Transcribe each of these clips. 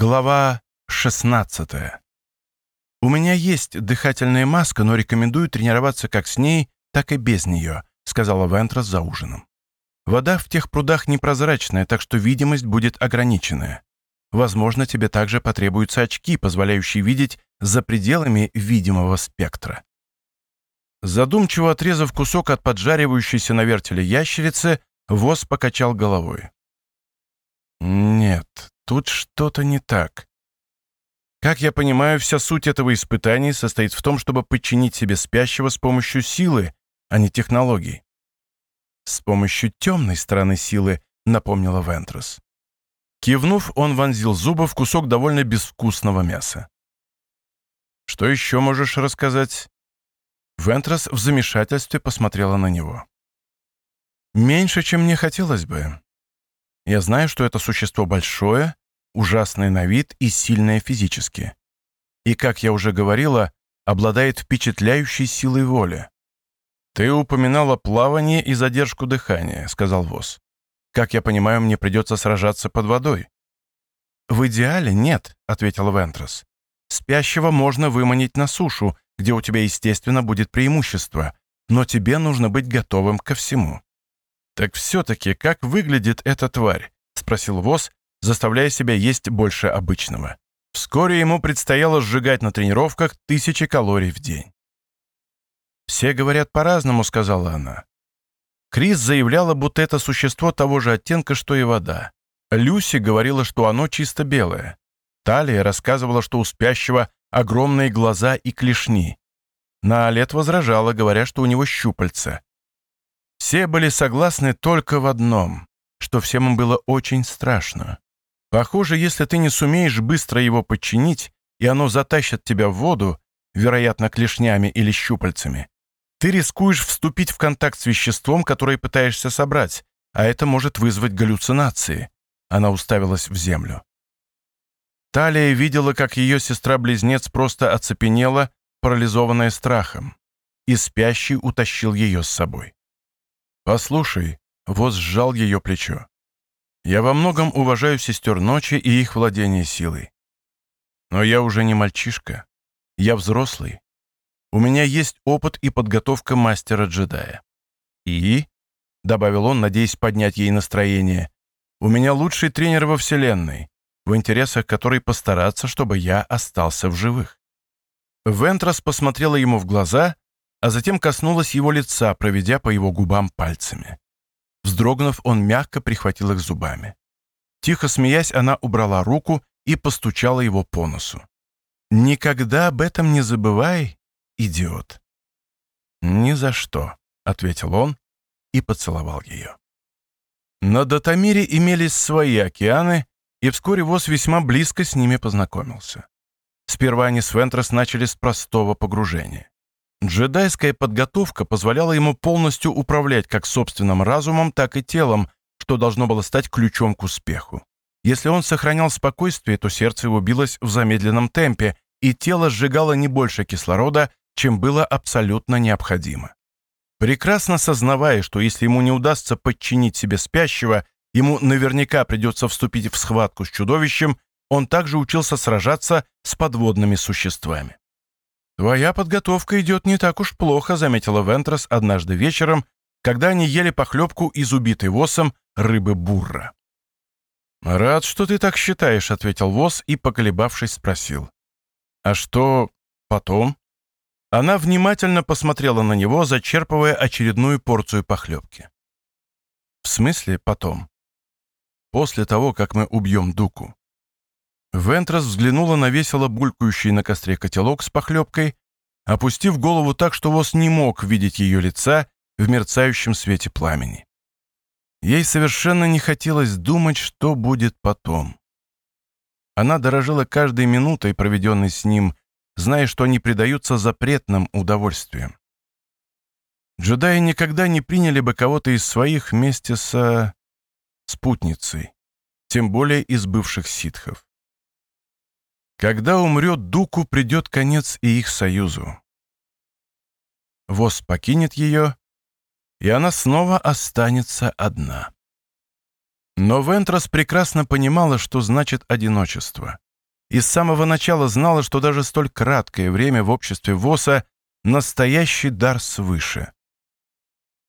Глава 16. У меня есть дыхательная маска, но рекомендую тренироваться как с ней, так и без нее, сказала Вентрас за ужином. Вода в тех прудах непрозрачная, так что видимость будет ограниченная. Возможно, тебе также потребуются очки, позволяющие видеть за пределами видимого спектра. Задумчиво отрезав кусок от поджаривающейся на вертеле ящерицы, Воз покачал головой. «Нет, Тут что-то не так. Как я понимаю, вся суть этого испытания состоит в том, чтобы подчинить себе спящего с помощью силы, а не технологий. С помощью темной стороны силы, напомнила Вентрос. Кивнув, он вонзил зубы в кусок довольно безвкусного мяса. «Что еще можешь рассказать?» Вентрос в замешательстве посмотрела на него. «Меньше, чем мне хотелось бы. Я знаю, что это существо большое, ужасное на вид и сильное физически. И, как я уже говорила, обладает впечатляющей силой воли. «Ты упоминала плавание и задержку дыхания», — сказал Вос. «Как я понимаю, мне придется сражаться под водой». «В идеале нет», — ответил Вентрос. «Спящего можно выманить на сушу, где у тебя, естественно, будет преимущество, но тебе нужно быть готовым ко всему». «Так все-таки как выглядит эта тварь?» — спросил Вос, заставляя себя есть больше обычного. Вскоре ему предстояло сжигать на тренировках тысячи калорий в день. «Все говорят по-разному», — сказала она. Крис заявляла, будто это существо того же оттенка, что и вода. Люси говорила, что оно чисто белое. Талия рассказывала, что у спящего огромные глаза и клешни. Наолет возражала, говоря, что у него щупальца. Все были согласны только в одном, что всем им было очень страшно. Похоже, если ты не сумеешь быстро его подчинить, и оно затащит тебя в воду, вероятно, клешнями или щупальцами, ты рискуешь вступить в контакт с веществом, которое пытаешься собрать, а это может вызвать галлюцинации. Она уставилась в землю. Талия видела, как ее сестра-близнец просто оцепенела, парализованная страхом, и спящий утащил ее с собой. «Послушай», — Воз сжал ее плечо. «Я во многом уважаю сестер ночи и их владение силой. Но я уже не мальчишка. Я взрослый. У меня есть опыт и подготовка мастера-джедая. И, — добавил он, надеясь поднять ей настроение, — у меня лучший тренер во Вселенной, в интересах которой постараться, чтобы я остался в живых. Вентрас посмотрела ему в глаза а затем коснулась его лица, проведя по его губам пальцами. Вздрогнув, он мягко прихватил их зубами. Тихо смеясь, она убрала руку и постучала его по носу. «Никогда об этом не забывай, идиот». «Ни за что», — ответил он и поцеловал ее. На Датамире имелись свои океаны, и вскоре Вос весьма близко с ними познакомился. Сперва они с Вентрос начали с простого погружения. Джедайская подготовка позволяла ему полностью управлять как собственным разумом, так и телом, что должно было стать ключом к успеху. Если он сохранял спокойствие, то сердце его билось в замедленном темпе, и тело сжигало не больше кислорода, чем было абсолютно необходимо. Прекрасно сознавая, что если ему не удастся подчинить себе спящего, ему наверняка придется вступить в схватку с чудовищем, он также учился сражаться с подводными существами. «Твоя подготовка идет не так уж плохо», — заметила Вентрос однажды вечером, когда они ели похлебку из убитой восом рыбы бурра. «Рад, что ты так считаешь», — ответил Вос и, поколебавшись, спросил. «А что потом?» Она внимательно посмотрела на него, зачерпывая очередную порцию похлебки. «В смысле потом?» «После того, как мы убьем Дуку. Вентрас взглянула на весело булькающий на костре котелок с похлебкой, опустив голову так, что Вос не мог видеть ее лица в мерцающем свете пламени. Ей совершенно не хотелось думать, что будет потом. Она дорожила каждой минутой, проведенной с ним, зная, что они предаются запретным удовольствиям. Джедаи никогда не приняли бы кого-то из своих вместе со спутницей, тем более из бывших ситхов. Когда умрет Дуку, придет конец и их союзу. Воз покинет ее, и она снова останется одна. Но Вентрас прекрасно понимала, что значит одиночество. и с самого начала знала, что даже столь краткое время в обществе ВОСа — настоящий дар свыше.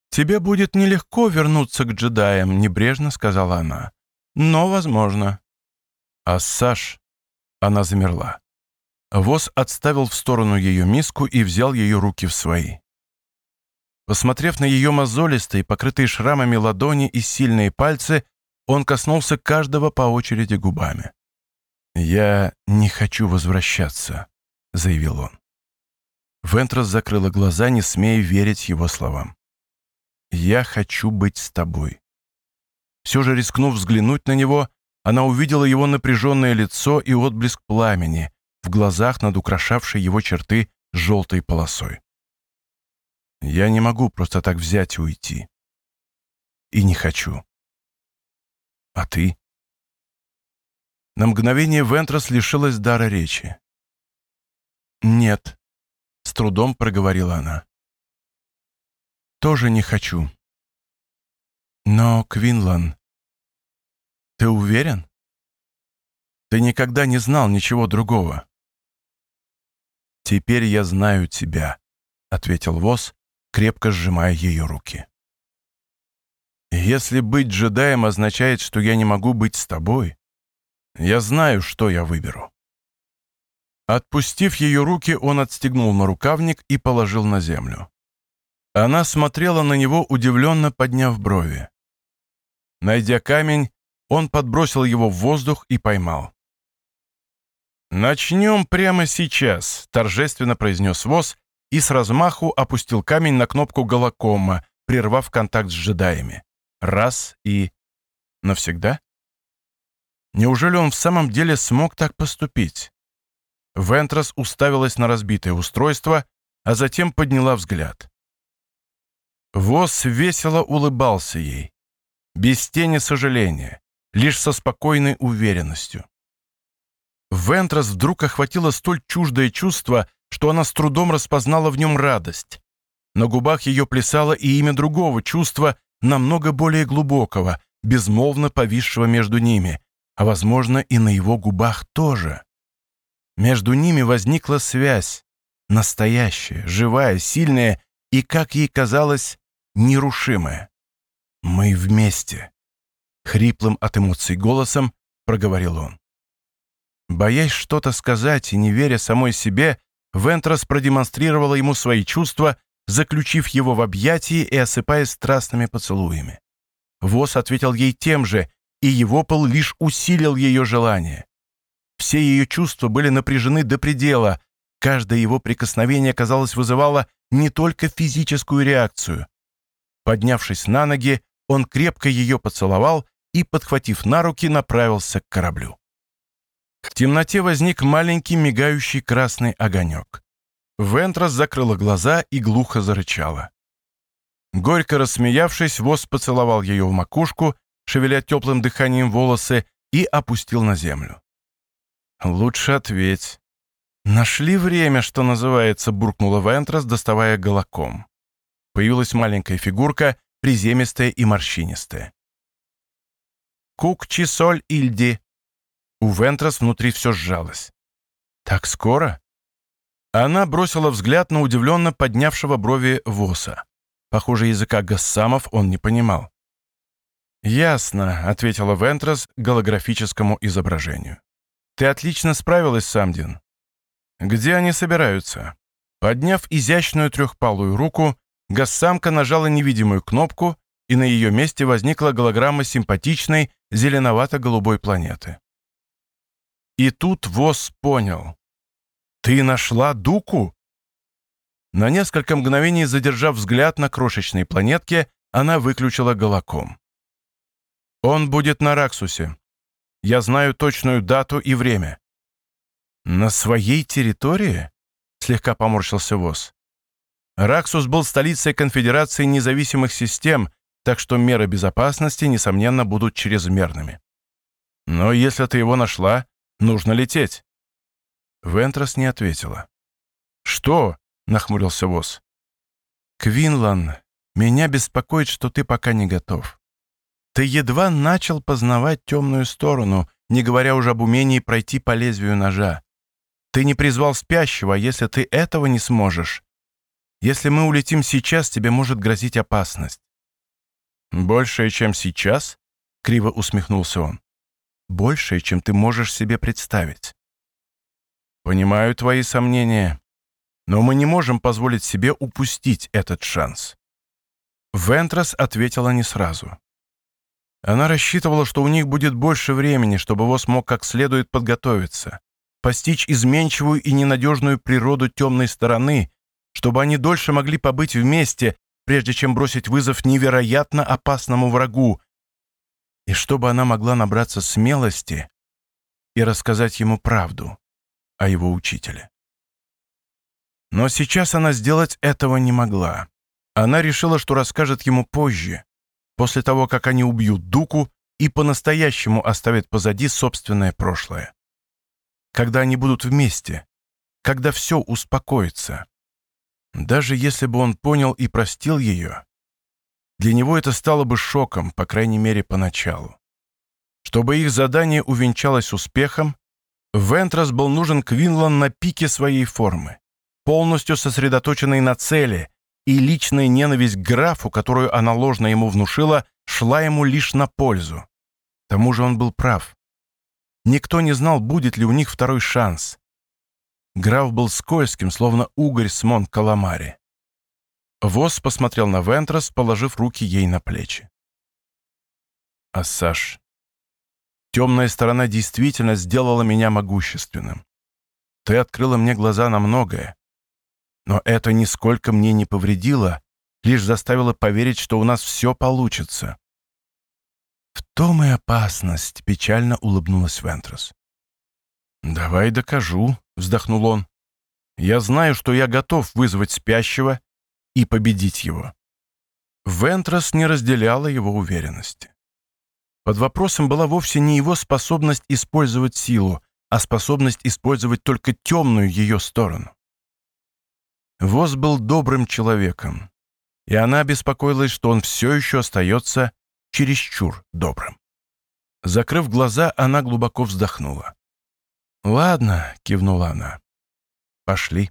«Тебе будет нелегко вернуться к джедаям», — небрежно сказала она. «Но возможно». А Саш... Она замерла. Воз отставил в сторону ее миску и взял ее руки в свои. Посмотрев на ее мозолистые, покрытые шрамами ладони и сильные пальцы, он коснулся каждого по очереди губами. «Я не хочу возвращаться», — заявил он. Вентрос закрыла глаза, не смея верить его словам. «Я хочу быть с тобой». Все же рискнув взглянуть на него, она увидела его напряженное лицо и отблеск пламени в глазах над украшавшей его черты желтой полосой. «Я не могу просто так взять и уйти. И не хочу. А ты?» На мгновение Вентрос лишилась дара речи. «Нет», — с трудом проговорила она. «Тоже не хочу. Но, Квинлан, ты уверен? Ты никогда не знал ничего другого. Теперь я знаю тебя, ответил Вос, крепко сжимая ее руки. Если быть джедаем означает, что я не могу быть с тобой, я знаю, что я выберу. Отпустив ее руки, он отстегнул нарукавник и положил на землю. Она смотрела на него, удивленно подняв брови. Найдя камень, он подбросил его в воздух и поймал. «Начнем прямо сейчас», — торжественно произнес Воз и с размаху опустил камень на кнопку голокома, прервав контакт с джедаями. Раз и... навсегда? Неужели он в самом деле смог так поступить? Вентрос уставилась на разбитое устройство, а затем подняла взгляд. Воз весело улыбался ей, без тени сожаления, лишь со спокойной уверенностью. Вентрос вдруг охватило столь чуждое чувство, что она с трудом распознала в нем радость. На губах ее плясало и имя другого чувства, намного более глубокого, безмолвно повисшего между ними, а, возможно, и на его губах тоже. Между ними возникла связь, настоящая, живая, сильная и, как ей казалось, нерушимая. «Мы вместе», Хриплым от эмоций голосом проговорил он. Боясь что-то сказать и не веря самой себе, Вентрос продемонстрировала ему свои чувства, заключив его в объятии и осыпая страстными поцелуями. Вос ответил ей тем же, и его пол лишь усилил ее желание. Все ее чувства были напряжены до предела, каждое его прикосновение, казалось, вызывало не только физическую реакцию. Поднявшись на ноги, он крепко ее поцеловал и, подхватив на руки, направился к кораблю. В темноте возник маленький мигающий красный огонек. Вентрос закрыла глаза и глухо зарычала. Горько рассмеявшись, Воз поцеловал ее в макушку, шевеля теплым дыханием волосы, и опустил на землю. «Лучше ответь». «Нашли время, что называется», — буркнула Вентрос, доставая голоком. Появилась маленькая фигурка, приземистая и морщинистая. Кукчи соль Ильди». У Вентрас внутри все сжалось. «Так скоро?» Она бросила взгляд на удивленно поднявшего брови Воса. Похоже, языка гассамов он не понимал. «Ясно», — ответила Вентрас голографическому изображению. «Ты отлично справилась, Самдин. Где они собираются?» Подняв изящную трехпалую руку, Гассамка нажала невидимую кнопку, и на ее месте возникла голограмма симпатичной зеленовато-голубой планеты. И тут Вос понял. «Ты нашла Дуку?» На несколько мгновений задержав взгляд на крошечной планетке, она выключила голоком. «Он будет на Раксусе. Я знаю точную дату и время». «На своей территории?» — слегка поморщился Вос. Раксус был столицей Конфедерации независимых систем, так что меры безопасности, несомненно, будут чрезмерными. Но если ты его нашла, нужно лететь. Вентрос не ответила. «Что?» — нахмурился Вос. «Квинлан, меня беспокоит, что ты пока не готов. Ты едва начал познавать темную сторону, не говоря уже об умении пройти по лезвию ножа. Ты не призвал спящего, а если ты этого не сможешь, если мы улетим сейчас, тебе может грозить опасность». «Большее, чем сейчас?» — криво усмехнулся он. «Большее, чем ты можешь себе представить». «Понимаю твои сомнения, но мы не можем позволить себе упустить этот шанс». Вентрас ответила не сразу. Она рассчитывала, что у них будет больше времени, чтобы Вос мог как следует подготовиться, постичь изменчивую и ненадежную природу темной стороны, чтобы они дольше могли побыть вместе, прежде чем бросить вызов невероятно опасному врагу, и чтобы она могла набраться смелости и рассказать ему правду о его учителе. Но сейчас она сделать этого не могла. Она решила, что расскажет ему позже, после того, как они убьют Дуку и по-настоящему оставят позади собственное прошлое. Когда они будут вместе, когда все успокоится. Даже если бы он понял и простил ее, для него это стало бы шоком, по крайней мере, поначалу. Чтобы их задание увенчалось успехом, Вентрас был нужен Квинлан на пике своей формы, полностью сосредоточенный на цели, и личная ненависть к графу, которую она ложно ему внушила, шла ему лишь на пользу. К тому же он был прав. Никто не знал, будет ли у них второй шанс. Граф был скользким, словно угорь с Мон-Каламари. Вос посмотрел на Вентрос, положив руки ей на плечи. «А Саш, темная сторона действительно сделала меня могущественным. Ты открыла мне глаза на многое. Но это нисколько мне не повредило, лишь заставило поверить, что у нас все получится». «В том и опасность», — печально улыбнулась Вентрос. «Давай докажу», — вздохнул он. «Я знаю, что я готов вызвать спящего и победить его». Вентрос не разделяла его уверенности. Под вопросом была вовсе не его способность использовать силу, а способность использовать только темную ее сторону. Воз был добрым человеком, и она беспокоилась, что он все еще остается чересчур добрым. Закрыв глаза, она глубоко вздохнула. «Ладно», — кивнула она. «Пошли».